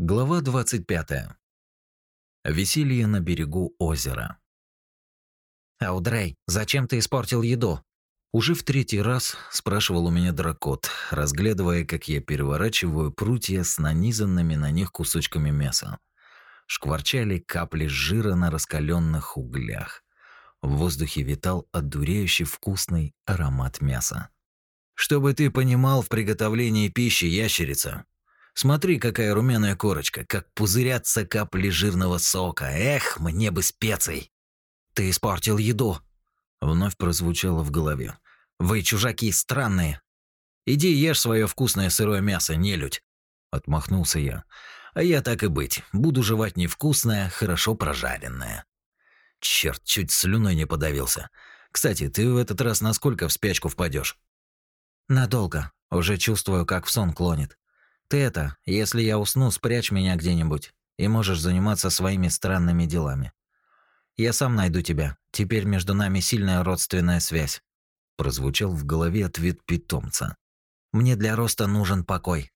Глава 25. Веселье на берегу озера. «Аудрей, зачем ты испортил еду?» Уже в третий раз спрашивал у меня дракот, разглядывая, как я переворачиваю прутья с нанизанными на них кусочками мяса. Шкварчали капли жира на раскаленных углях. В воздухе витал одуряющий вкусный аромат мяса. «Чтобы ты понимал в приготовлении пищи, ящерица, Смотри, какая румяная корочка, как пузырятся капли жирного сока. Эх, мне бы специй. Ты испортил еду. Вновь прозвучало в голове. Вы чужаки странные. Иди ешь свое вкусное сырое мясо, нелюдь. Отмахнулся я. А я так и быть, буду жевать невкусное, хорошо прожаренное. Черт, чуть слюной не подавился. Кстати, ты в этот раз насколько в спячку впадешь? Надолго. Уже чувствую, как в сон клонит. Ты это, если я усну, спрячь меня где-нибудь, и можешь заниматься своими странными делами. Я сам найду тебя. Теперь между нами сильная родственная связь. Прозвучал в голове ответ питомца. Мне для роста нужен покой.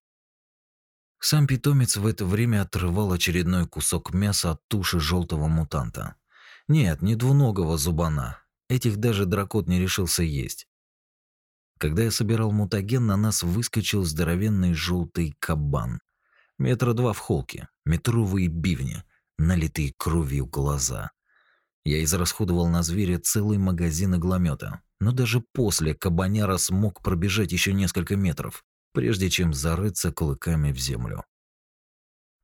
Сам питомец в это время отрывал очередной кусок мяса от туши желтого мутанта. Нет, не двуногого зубана. Этих даже дракот не решился есть. Когда я собирал мутаген, на нас выскочил здоровенный желтый кабан. Метра два в холке, метровые бивни, налитые кровью глаза. Я израсходовал на зверя целый магазин игломета, но даже после кабаняра смог пробежать еще несколько метров, прежде чем зарыться клыками в землю.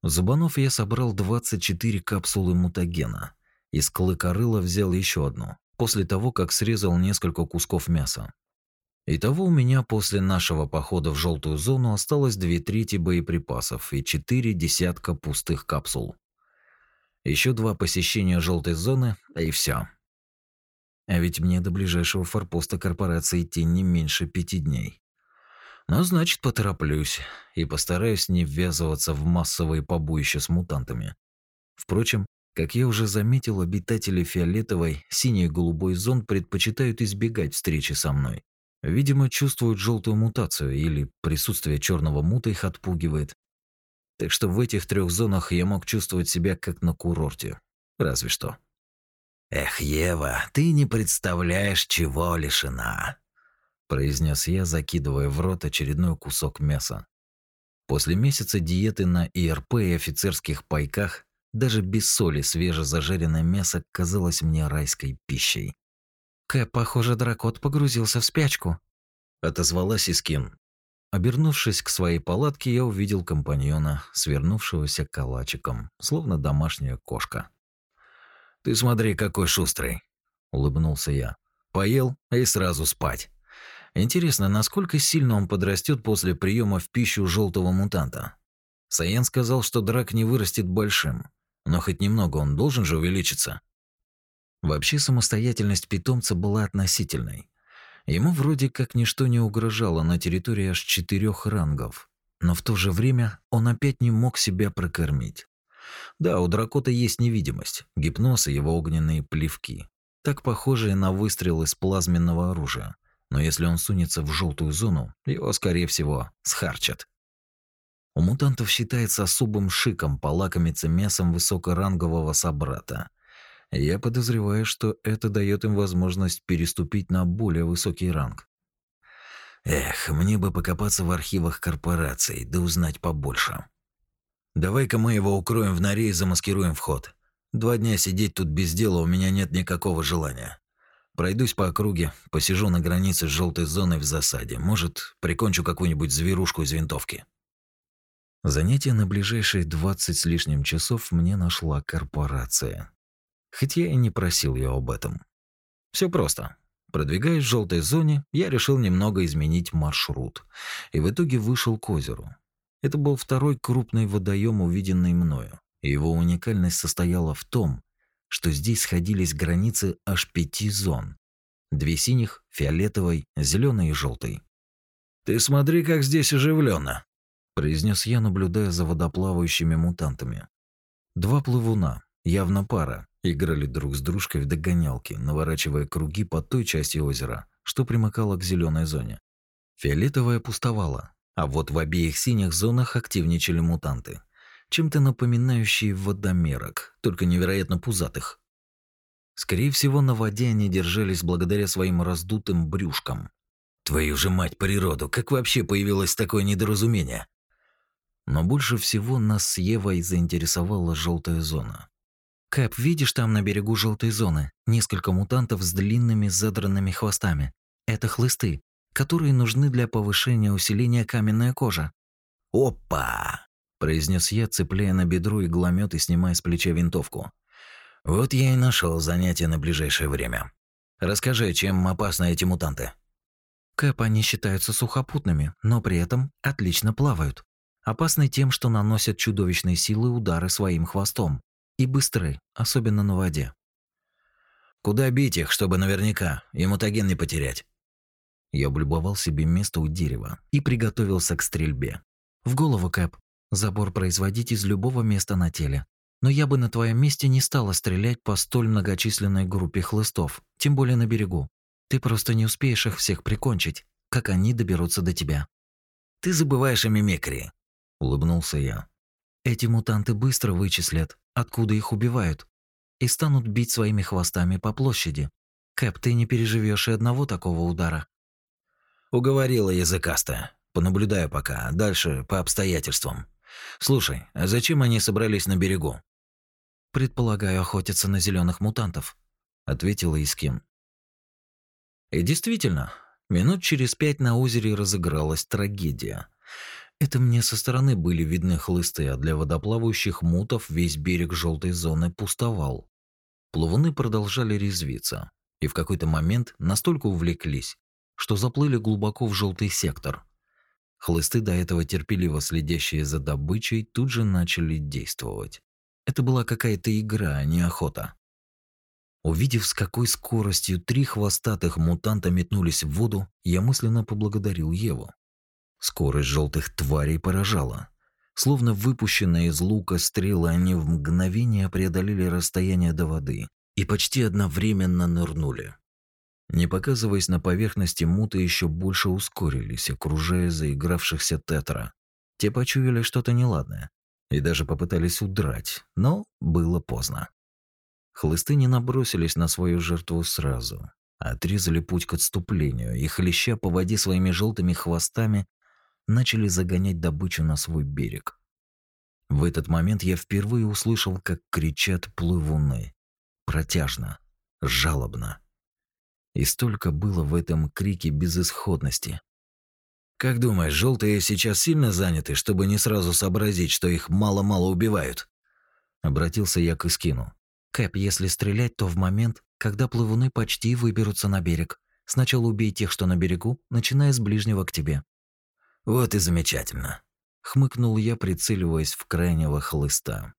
Зубанов я собрал 24 капсулы мутагена. Из клыкорыла взял еще одну, после того, как срезал несколько кусков мяса. Итого у меня после нашего похода в желтую зону осталось две трети боеприпасов и четыре десятка пустых капсул. Еще два посещения желтой зоны, и все. А ведь мне до ближайшего форпоста корпорации идти не меньше пяти дней. Но значит, потороплюсь и постараюсь не ввязываться в массовые побоища с мутантами. Впрочем, как я уже заметил, обитатели фиолетовой, синей и голубой зон предпочитают избегать встречи со мной. Видимо, чувствуют желтую мутацию или присутствие черного мута их отпугивает. Так что в этих трех зонах я мог чувствовать себя как на курорте. Разве что. «Эх, Ева, ты не представляешь, чего лишена», – произнес я, закидывая в рот очередной кусок мяса. После месяца диеты на ИРП и офицерских пайках даже без соли свежезажаренное мясо казалось мне райской пищей. Кэп, похоже, дракот погрузился в спячку. Отозвалась Искин. Обернувшись к своей палатке, я увидел компаньона, свернувшегося калачиком, словно домашняя кошка. «Ты смотри, какой шустрый!» – улыбнулся я. «Поел и сразу спать. Интересно, насколько сильно он подрастет после приема в пищу желтого мутанта? Саян сказал, что драк не вырастет большим, но хоть немного он должен же увеличиться. Вообще самостоятельность питомца была относительной. Ему вроде как ничто не угрожало на территории аж четырех рангов, но в то же время он опять не мог себя прокормить. Да, у дракота есть невидимость, гипноз и его огненные плевки, так похожие на выстрел из плазменного оружия. Но если он сунется в желтую зону, его, скорее всего, схарчат. У мутантов считается особым шиком полакомиться мясом высокорангового собрата, я подозреваю, что это дает им возможность переступить на более высокий ранг. Эх, мне бы покопаться в архивах корпораций, да узнать побольше. Давай-ка мы его укроем в норе и замаскируем вход. Два дня сидеть тут без дела у меня нет никакого желания. Пройдусь по округе, посижу на границе с желтой зоной в засаде. Может, прикончу какую-нибудь зверушку из винтовки. Занятие на ближайшие двадцать с лишним часов мне нашла корпорация. Хоть я и не просил ее об этом. Все просто. Продвигаясь в желтой зоне, я решил немного изменить маршрут, и в итоге вышел к озеру. Это был второй крупный водоем, увиденный мною. Его уникальность состояла в том, что здесь сходились границы аж пяти зон. Две синих, фиолетовой, зеленой и желтой. «Ты смотри, как здесь оживленно, произнес я, наблюдая за водоплавающими мутантами. Два плывуна, явно пара, играли друг с дружкой в догонялки, наворачивая круги по той части озера, что примыкало к зеленой зоне. Фиолетовая пустовала, а вот в обеих синих зонах активничали мутанты. чем-то напоминающие водомерок, только невероятно пузатых. Скорее всего, на воде они держались благодаря своим раздутым брюшкам. Твою же мать природу, как вообще появилось такое недоразумение? Но больше всего нас с Евой заинтересовала желтая зона. Кэп, видишь там на берегу желтой зоны несколько мутантов с длинными задранными хвостами. Это хлысты, которые нужны для повышения усиления каменная кожа. Опа! произнес я, цепляя на бедро игломет и снимая с плеча винтовку. Вот я и нашел занятие на ближайшее время. Расскажи, чем опасны эти мутанты? Кэп, они считаются сухопутными, но при этом отлично плавают. Опасны тем, что наносят чудовищные силы удары своим хвостом. И быстры, особенно на воде. Куда бить их, чтобы наверняка, и мутаген не потерять? Я облюбовал себе место у дерева и приготовился к стрельбе. В голову, Кэп. Забор производить из любого места на теле. Но я бы на твоем месте не стала стрелять по столь многочисленной группе хлыстов, тем более на берегу. Ты просто не успеешь их всех прикончить, как они доберутся до тебя. Ты забываешь о мимикрии, улыбнулся я. Эти мутанты быстро вычислят, откуда их убивают, и станут бить своими хвостами по площади. Кэп, ты не переживешь и одного такого удара. Уговорила языкастая. Понаблюдаю пока, дальше по обстоятельствам. Слушай, а зачем они собрались на берегу? Предполагаю, охотятся на зеленых мутантов, ответила Искин. И действительно, минут через пять на озере разыгралась трагедия. Это мне со стороны были видны хлысты, а для водоплавающих мутов весь берег желтой зоны пустовал. Плавуны продолжали резвиться, и в какой-то момент настолько увлеклись, что заплыли глубоко в желтый сектор. Хлысты, до этого терпеливо следящие за добычей, тут же начали действовать. Это была какая-то игра, а не охота. Увидев, с какой скоростью три хвостатых мутанта метнулись в воду, я мысленно поблагодарил Еву. Скорость желтых тварей поражала. Словно выпущенные из лука стрелы, они в мгновение преодолели расстояние до воды и почти одновременно нырнули. Не показываясь на поверхности, муты еще больше ускорились, окружая заигравшихся тетра. Те почуяли что-то неладное и даже попытались удрать, но было поздно. Хлысты не набросились на свою жертву сразу, отрезали путь к отступлению и, хлеща по воде своими желтыми хвостами, начали загонять добычу на свой берег. В этот момент я впервые услышал, как кричат плывуны. Протяжно, жалобно. И столько было в этом крике безысходности. Как думаешь, желтые сейчас сильно заняты, чтобы не сразу сообразить, что их мало-мало убивают? Обратился я к Искину. Кэп, если стрелять, то в момент, когда плывуны почти выберутся на берег. Сначала убей тех, что на берегу, начиная с ближнего к тебе. Вот и замечательно. Хмыкнул я, прицеливаясь в крайнего хлыста.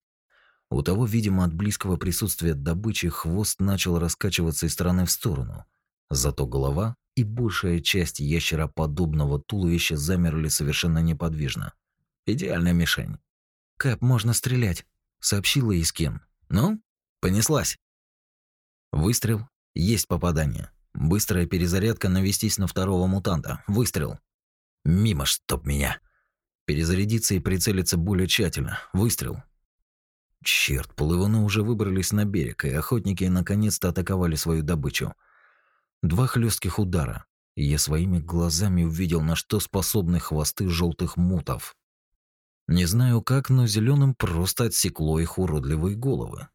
У того, видимо, от близкого присутствия добычи хвост начал раскачиваться из стороны в сторону. Зато голова и большая часть ящероподобного туловища замерли совершенно неподвижно. Идеальная мишень. «Кэп, можно стрелять», — сообщила Искин. «Ну, понеслась». Выстрел. Есть попадание. Быстрая перезарядка навестись на второго мутанта. Выстрел. Мимо, чтоб меня. Перезарядиться и прицелиться более тщательно. Выстрел. Черт, плывуны уже выбрались на берег, и охотники наконец-то атаковали свою добычу. Два хлестких удара, и я своими глазами увидел, на что способны хвосты желтых мутов. Не знаю как, но зеленым просто отсекло их уродливые головы.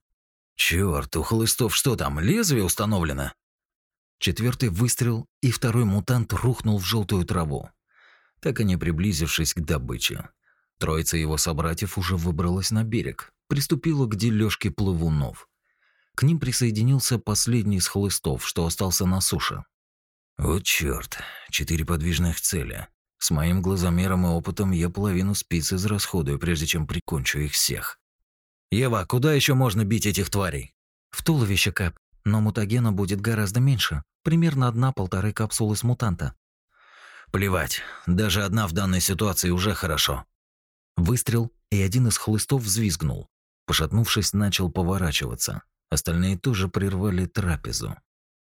Черт, у хлыстов что там, лезвие установлено? Четвертый выстрел, и второй мутант рухнул в желтую траву, так и не приблизившись к добыче. Троица его собратьев уже выбралась на берег, приступила к дележке плывунов. К ним присоединился последний из хлыстов, что остался на суше. Вот чёрт, четыре подвижных цели. С моим глазомером и опытом я половину спиц израсходую, прежде чем прикончу их всех. Ева, куда еще можно бить этих тварей? В туловище, Кэп. Но мутагена будет гораздо меньше. Примерно одна-полторы капсулы с мутанта. Плевать. Даже одна в данной ситуации уже хорошо. Выстрел, и один из хлыстов взвизгнул. Пошатнувшись, начал поворачиваться. Остальные тоже прервали трапезу.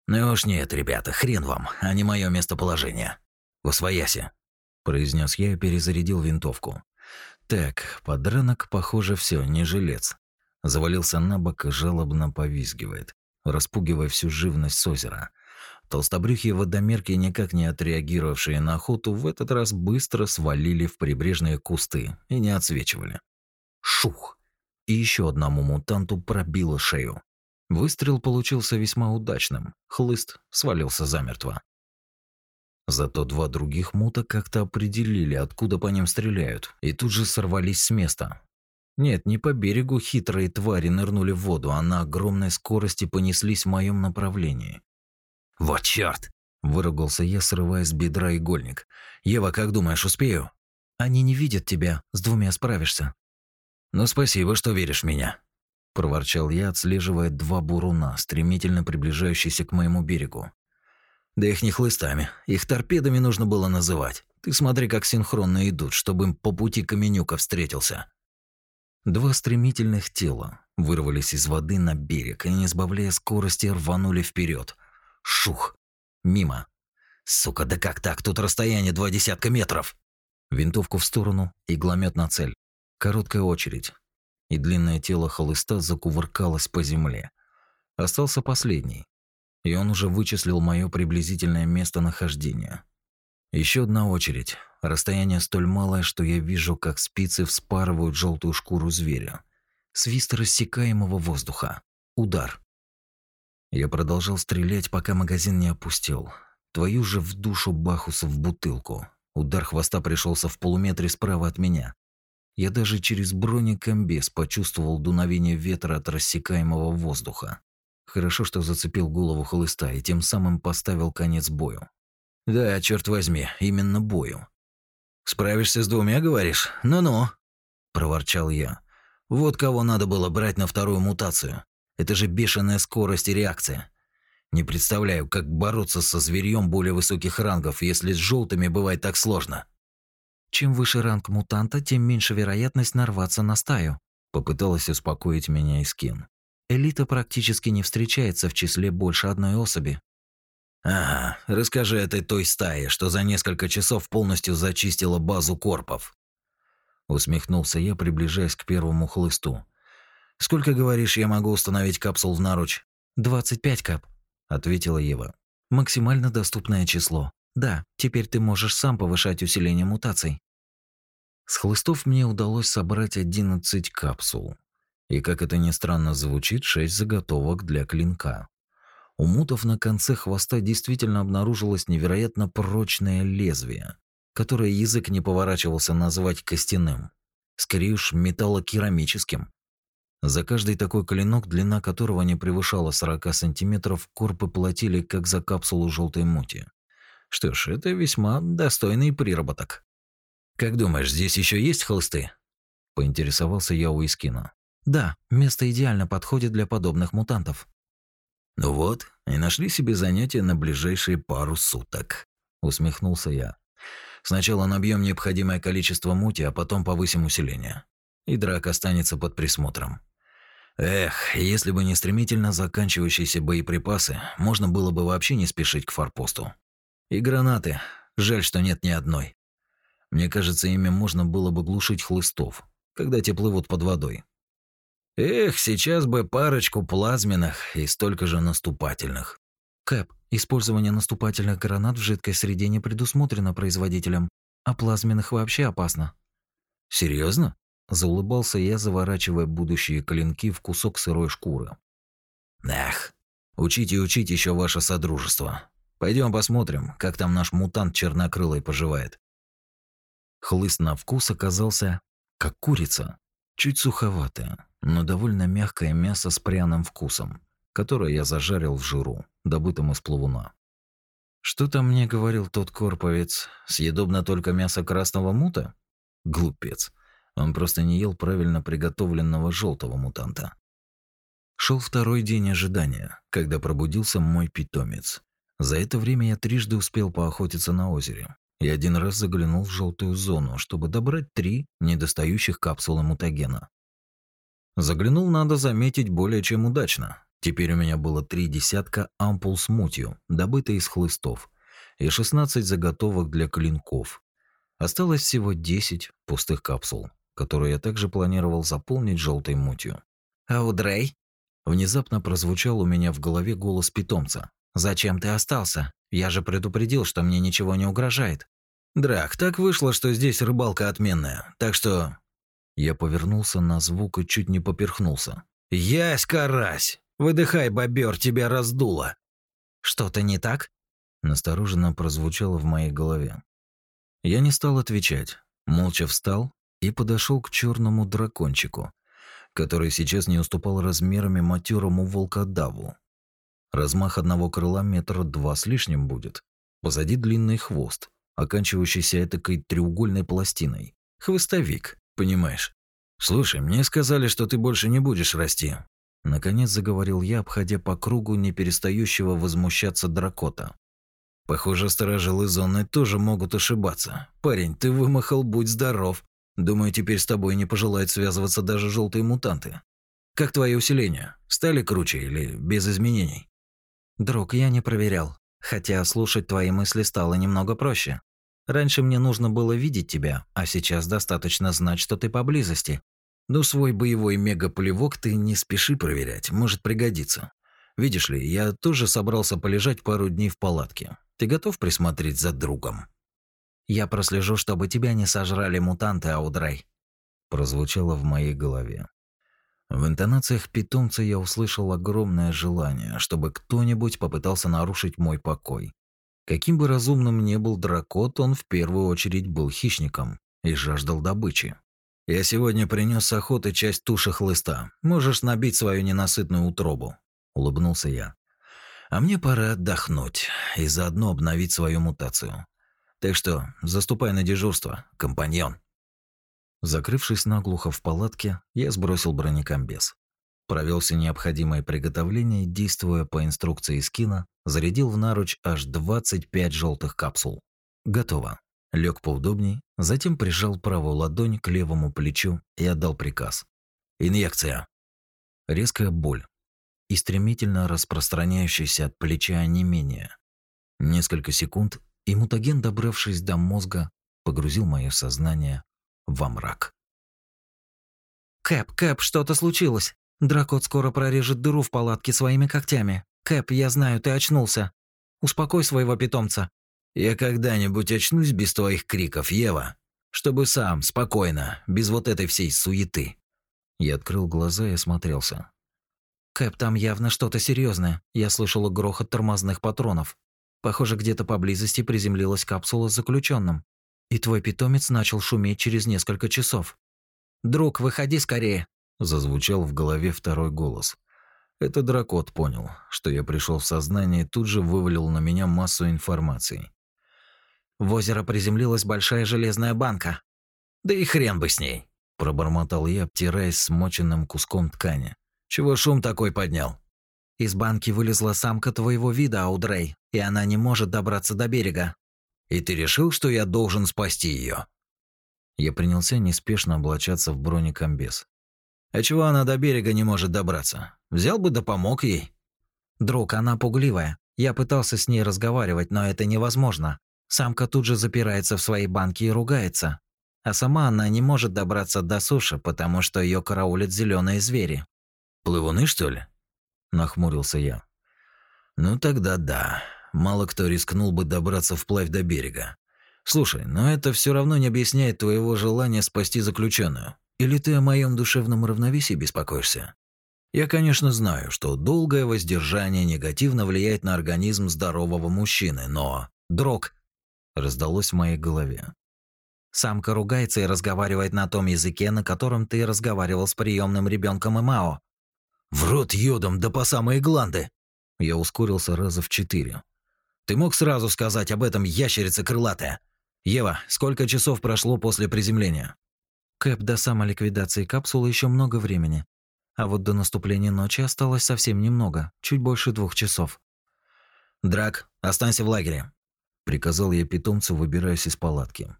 «Ну уж нет, ребята, хрен вам, а не мое местоположение. Восвояси», – произнес я и перезарядил винтовку. Так, подранок, похоже, все, не жилец. Завалился на бок и жалобно повизгивает, распугивая всю живность с озера. Толстобрюхие водомерки, никак не отреагировавшие на охоту, в этот раз быстро свалили в прибрежные кусты и не отсвечивали. Шух! И еще одному мутанту пробило шею. Выстрел получился весьма удачным. Хлыст свалился замертво. Зато два других мута как-то определили, откуда по ним стреляют, и тут же сорвались с места. Нет, не по берегу хитрые твари нырнули в воду, а на огромной скорости понеслись в моем направлении. «Вот чёрт!» – выругался я, срывая с бедра игольник. «Ева, как думаешь, успею?» «Они не видят тебя, с двумя справишься». «Ну спасибо, что веришь в меня», – проворчал я, отслеживая два буруна, стремительно приближающиеся к моему берегу. Да их не хлыстами, их торпедами нужно было называть. Ты смотри, как синхронно идут, чтобы им по пути Каменюка встретился. Два стремительных тела вырвались из воды на берег и, не сбавляя скорости, рванули вперед. Шух! Мимо. Сука, да как так? Тут расстояние два десятка метров. Винтовку в сторону, игломет на цель. Короткая очередь. И длинное тело холыста закувыркалось по земле. Остался последний, и он уже вычислил мое приблизительное местонахождение. Еще одна очередь. Расстояние столь малое, что я вижу, как спицы вспарывают желтую шкуру зверя. Свист рассекаемого воздуха. Удар. Я продолжал стрелять, пока магазин не опустил. Твою же в душу Бахуса в бутылку. Удар хвоста пришелся в полуметре справа от меня. Я даже через бронекомбез почувствовал дуновение ветра от рассекаемого воздуха. Хорошо, что зацепил голову холыста и тем самым поставил конец бою. Да, черт возьми, именно бою. Справишься с двумя, говоришь? Ну-ну, проворчал я. Вот кого надо было брать на вторую мутацию. Это же бешеная скорость и реакция. Не представляю, как бороться со зверьем более высоких рангов, если с желтыми бывает так сложно. Чем выше ранг мутанта, тем меньше вероятность нарваться на стаю. Попыталась успокоить меня Искин. Элита практически не встречается в числе больше одной особи. Ага, расскажи этой той стае, что за несколько часов полностью зачистила базу корпов. Усмехнулся я, приближаясь к первому хлысту. Сколько, говоришь, я могу установить капсул в наруч? 25 кап, ответила Ева. Максимально доступное число. Да, теперь ты можешь сам повышать усиление мутаций. С хлыстов мне удалось собрать 11 капсул. И, как это ни странно звучит, шесть заготовок для клинка. У мутов на конце хвоста действительно обнаружилось невероятно прочное лезвие, которое язык не поворачивался назвать костяным, скорее уж металлокерамическим. За каждый такой клинок, длина которого не превышала 40 сантиметров, корпы платили как за капсулу желтой мути. Что ж, это весьма достойный приработок. «Как думаешь, здесь еще есть холсты?» – поинтересовался я у Искина. Да, место идеально подходит для подобных мутантов. Ну вот, и нашли себе занятие на ближайшие пару суток, усмехнулся я. Сначала набьем необходимое количество мути, а потом повысим усиление. И драк останется под присмотром. Эх, если бы не стремительно заканчивающиеся боеприпасы, можно было бы вообще не спешить к форпосту. И гранаты. Жаль, что нет ни одной. Мне кажется, ими можно было бы глушить хлыстов, когда те плывут под водой. Эх, сейчас бы парочку плазменных и столько же наступательных. Кэп, использование наступательных гранат в жидкой среде не предусмотрено производителем, а плазменных вообще опасно. Серьезно? Заулыбался я, заворачивая будущие клинки в кусок сырой шкуры. Эх, учите и учите еще ваше содружество. Пойдем посмотрим, как там наш мутант чернокрылый поживает. Хлыст на вкус оказался как курица, чуть суховатая, но довольно мягкое мясо с пряным вкусом, которое я зажарил в жиру, добытом из плавуна. Что там мне говорил тот корповец? Съедобно только мясо красного мута? Глупец. Он просто не ел правильно приготовленного желтого мутанта. Шел второй день ожидания, когда пробудился мой питомец. За это время я трижды успел поохотиться на озере и один раз заглянул в желтую зону, чтобы добрать три недостающих капсулы мутагена. Заглянул, надо заметить, более чем удачно. Теперь у меня было три десятка ампул с мутью, добытой из хлыстов, и 16 заготовок для клинков. Осталось всего 10 пустых капсул. Которую я также планировал заполнить желтой мутью. «Аудрей?» Внезапно прозвучал у меня в голове голос питомца. «Зачем ты остался? Я же предупредил, что мне ничего не угрожает». «Драк, так вышло, что здесь рыбалка отменная, так что...» Я повернулся на звук и чуть не поперхнулся. «Ясь, карась! Выдыхай, бобер, тебя раздуло!» «Что-то не так?» Настороженно прозвучало в моей голове. Я не стал отвечать, молча встал и подошел к черному дракончику, который сейчас не уступал размерами матерому волкодаву. Размах одного крыла метра два с лишним будет. Позади длинный хвост, оканчивающийся этакой треугольной пластиной. Хвостовик, понимаешь? Слушай, мне сказали, что ты больше не будешь расти. Наконец заговорил я, обходя по кругу не перестающего возмущаться дракота. Похоже, сторожилы зоны тоже могут ошибаться. Парень, ты вымахал, будь здоров. Думаю, теперь с тобой не пожелают связываться даже желтые мутанты. Как твои усиления? Стали круче или без изменений? Друг, я не проверял. Хотя слушать твои мысли стало немного проще. Раньше мне нужно было видеть тебя, а сейчас достаточно знать, что ты поблизости. Ну, свой боевой мегаполевок ты не спеши проверять, может пригодиться. Видишь ли, я тоже собрался полежать пару дней в палатке. Ты готов присмотреть за другом? Я прослежу, чтобы тебя не сожрали мутанты, Аудрай. Прозвучало в моей голове. В интонациях питомца я услышал огромное желание, чтобы кто-нибудь попытался нарушить мой покой. Каким бы разумным ни был дракот, он в первую очередь был хищником и жаждал добычи. Я сегодня принес с охоты часть туши хлыста. Можешь набить свою ненасытную утробу, улыбнулся я. А мне пора отдохнуть и заодно обновить свою мутацию. Так что заступай на дежурство, компаньон. Закрывшись наглухо в палатке, я сбросил бронекомбез. Провел все необходимые приготовления действуя по инструкции скина, зарядил в наруч аж 25 желтых капсул. Готово лег поудобней, затем прижал правую ладонь к левому плечу и отдал приказ. «Инъекция!» Резкая боль и стремительно распространяющаяся от плеча онемение. Несколько секунд, и мутаген, добравшись до мозга, погрузил мое сознание во мрак. «Кэп, Кэп, что-то случилось. Дракот скоро прорежет дыру в палатке своими когтями. Кэп, я знаю, ты очнулся. Успокой своего питомца. Я когда-нибудь очнусь без твоих криков, Ева, чтобы сам, спокойно, без вот этой всей суеты. Я открыл глаза и осмотрелся. Кэп, там явно что-то серьезное. Я слышала грохот тормозных патронов. Похоже, где-то поблизости приземлилась капсула с заключенным. И твой питомец начал шуметь через несколько часов. «Друг, выходи скорее!» Зазвучал в голове второй голос. Это дракот понял, что я пришел в сознание и тут же вывалил на меня массу информации. В озеро приземлилась большая железная банка. Да и хрен бы с ней, пробормотал я, обтираясь смоченным куском ткани. Чего шум такой поднял? Из банки вылезла самка твоего вида, Аудрей, и она не может добраться до берега. И ты решил, что я должен спасти ее? Я принялся неспешно облачаться в бронекомбез. А чего она до берега не может добраться? Взял бы да помог ей. Друг, она пугливая. Я пытался с ней разговаривать, но это невозможно. Самка тут же запирается в своей банке и ругается. А сама она не может добраться до суши, потому что ее караулят зеленые звери. «Плывуны, что ли?» – нахмурился я. «Ну тогда да. Мало кто рискнул бы добраться вплавь до берега. Слушай, но это все равно не объясняет твоего желания спасти заключенную. Или ты о моем душевном равновесии беспокоишься? Я, конечно, знаю, что долгое воздержание негативно влияет на организм здорового мужчины, но... Дрог, раздалось в моей голове. Самка ругается и разговаривает на том языке, на котором ты разговаривал с приемным ребенком Имао. В рот йодом да по самые гланды. Я ускорился раза в четыре. Ты мог сразу сказать об этом ящерица крылатая? Ева, сколько часов прошло после приземления? Кэп, до самоликвидации капсулы еще много времени. А вот до наступления ночи осталось совсем немного, чуть больше двух часов. Драк, останься в лагере приказал я питомцу, выбираясь из палатки.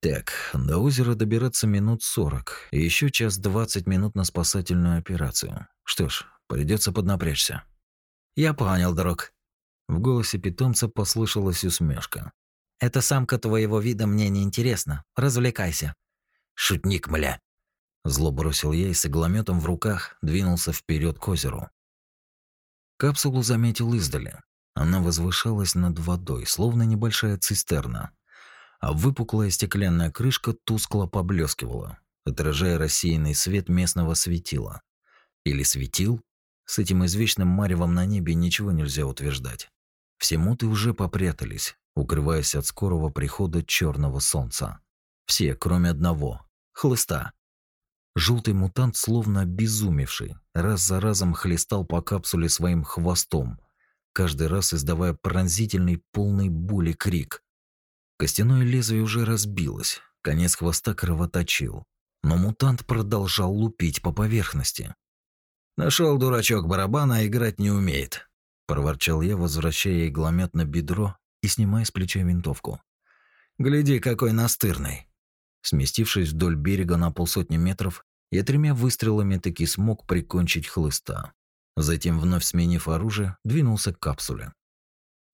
Так, до озера добираться минут сорок, и еще час двадцать минут на спасательную операцию. Что ж, придется поднапрячься. Я понял, друг. В голосе питомца послышалась усмешка. Эта самка твоего вида мне не интересна. Развлекайся. Шутник, мля!» Зло бросил я и с иглометом в руках двинулся вперед к озеру. Капсулу заметил издали. Она возвышалась над водой, словно небольшая цистерна, а выпуклая стеклянная крышка тускло поблескивала, отражая рассеянный свет местного светила. Или светил? С этим извечным маревом на небе ничего нельзя утверждать. Все муты уже попрятались, укрываясь от скорого прихода черного солнца. Все, кроме одного — хлыста. Желтый мутант, словно обезумевший, раз за разом хлестал по капсуле своим хвостом, каждый раз издавая пронзительный, полный боли крик. Костяное лезвие уже разбилось, конец хвоста кровоточил, но мутант продолжал лупить по поверхности. Нашел дурачок барабана, а играть не умеет», — проворчал я, возвращая игломет на бедро и снимая с плеча винтовку. «Гляди, какой настырный!» Сместившись вдоль берега на полсотни метров, я тремя выстрелами таки смог прикончить хлыста. Затем, вновь сменив оружие, двинулся к капсуле.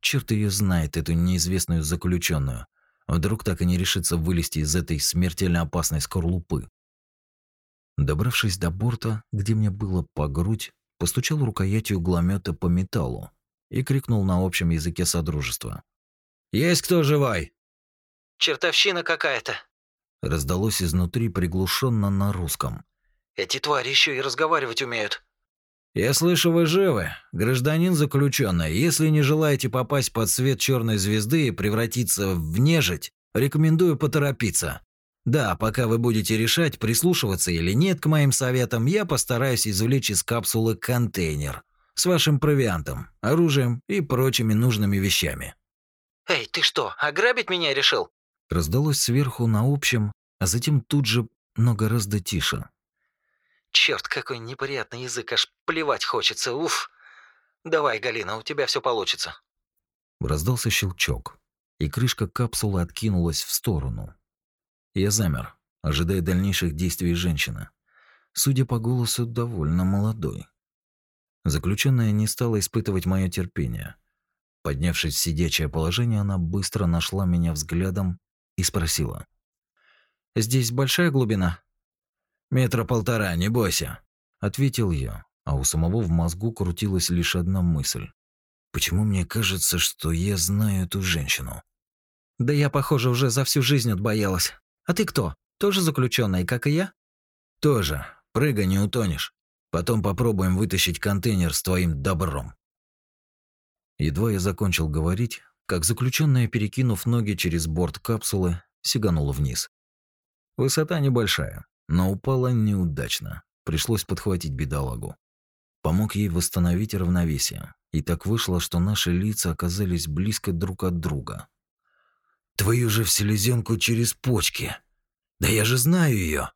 Черт ее знает, эту неизвестную заключенную. Вдруг так и не решится вылезти из этой смертельно опасной скорлупы. Добравшись до борта, где мне было по грудь, постучал рукоятью угломета по металлу и крикнул на общем языке содружества. «Есть кто живой?» «Чертовщина какая-то!» Раздалось изнутри приглушенно на русском. «Эти твари еще и разговаривать умеют». «Я слышу, вы живы, гражданин заключенный. Если не желаете попасть под свет черной звезды и превратиться в нежить, рекомендую поторопиться. Да, пока вы будете решать, прислушиваться или нет к моим советам, я постараюсь извлечь из капсулы контейнер с вашим провиантом, оружием и прочими нужными вещами». «Эй, ты что, ограбить меня решил?» Раздалось сверху на общем, а затем тут же, но гораздо тише. Черт, какой неприятный язык, аж плевать хочется, уф. Давай, Галина, у тебя все получится. Раздался щелчок, и крышка капсулы откинулась в сторону. Я замер, ожидая дальнейших действий женщины. Судя по голосу, довольно молодой. Заключенная не стала испытывать мое терпение. Поднявшись в сидячее положение, она быстро нашла меня взглядом и спросила. «Здесь большая глубина?» «Метра полтора, не бойся», — ответил я, а у самого в мозгу крутилась лишь одна мысль. «Почему мне кажется, что я знаю эту женщину?» «Да я, похоже, уже за всю жизнь отбоялась. А ты кто? Тоже заключенный, как и я?» «Тоже. Прыгай, не утонешь. Потом попробуем вытащить контейнер с твоим добром». Едва я закончил говорить, как заключенная, перекинув ноги через борт капсулы, сиганула вниз. Высота небольшая, но упала неудачно. Пришлось подхватить бедолагу. Помог ей восстановить равновесие. И так вышло, что наши лица оказались близко друг от друга. «Твою же в селезенку через почки! Да я же знаю ее!